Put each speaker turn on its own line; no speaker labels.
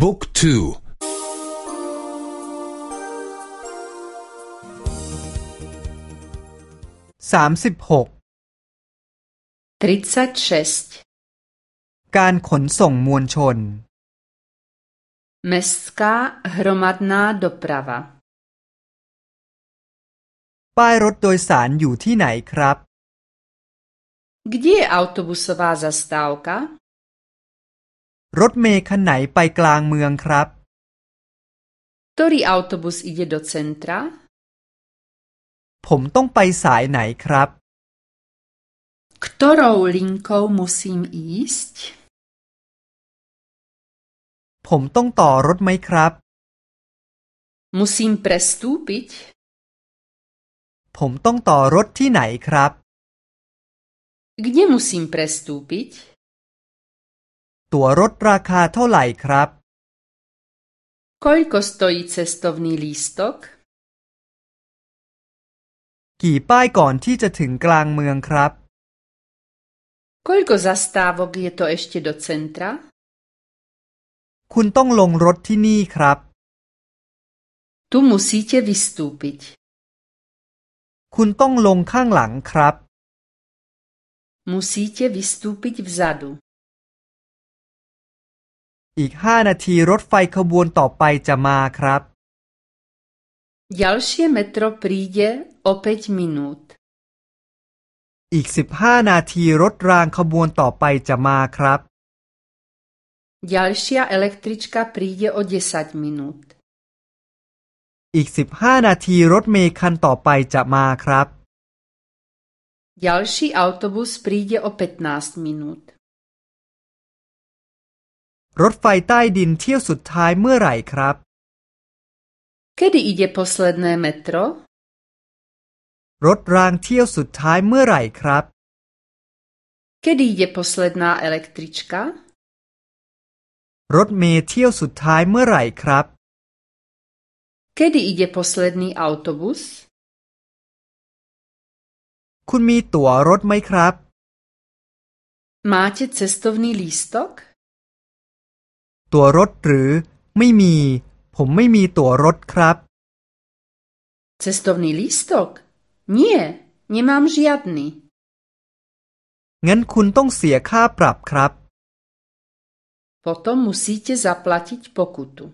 บุ๊กทู
สามสิบหกการขนส่งมวลชน
Mestská hromadná doprava
ป้ายรถโดยสารอยู่ที่ไหนครับ
Kde je autobusová zastávka?
รถเมล์คันไหนไปกลางเมืองครับ
Ktorý autobus ide do centra?
ผมต้องไปสายไหนครับ
Ktorou linkou musím ísť?
ผมต้องต่อรถไหมครับ
Musím prestúpiť?
ผมต้องต่อรถที่ไหนครับ
Kde musím prestúpiť?
ตั๋วรถราคาเท่าไหร่ครับ
Koľko stojí cestovný lístok?
กี่ป้ายก่อนที่จะถึงกลางเมืองครับ
Koľko zastávok je to ešte do centra?
คุณต้องลงรถที่นี่ครับ
Tu musíte vystúpiť.
คุณต้องลงข้างหลังครับ
Musíte vystúpiť vzadu.
อีกห้านาทีรถไฟขบวนต่อไปจะมาครับ
Ďalšie metro príde o 5 minút.
อีกสิบห้านาทีรถรางขบวนต่อไปจะมาครับ
Ďalšia električka príde o 10 minút.
อีกสิบห้านาทีรถเมล์คันต่อไปจะมาครับ
Ďalší autobus príde o 15 minút.
รถไฟใต้ดินเที่ยวสุดท้ายเมื่อไหร่ครับ
Kedy ide posledné metro?
รถรางเที่ยวสุดท้ายเมื่อไหร่ครับ
Kedy ide posledná električka?
รถเมล์เที่ยวสุดท้ายเมื่อไหร่ครับ
Kedy ide posledný autobus?
คุณมีตั๋วรถไหมครับ
Máte cestovný lístok?
ตั๋วรถหรือ ไม่มี ผมไม่มีตั๋วรถครับ
Cestovný lístok? Nie, nemám žiadny.
งั้นคุณต้องเสียค่าปรับครับ
Potom musíte zaplatiť pokutu.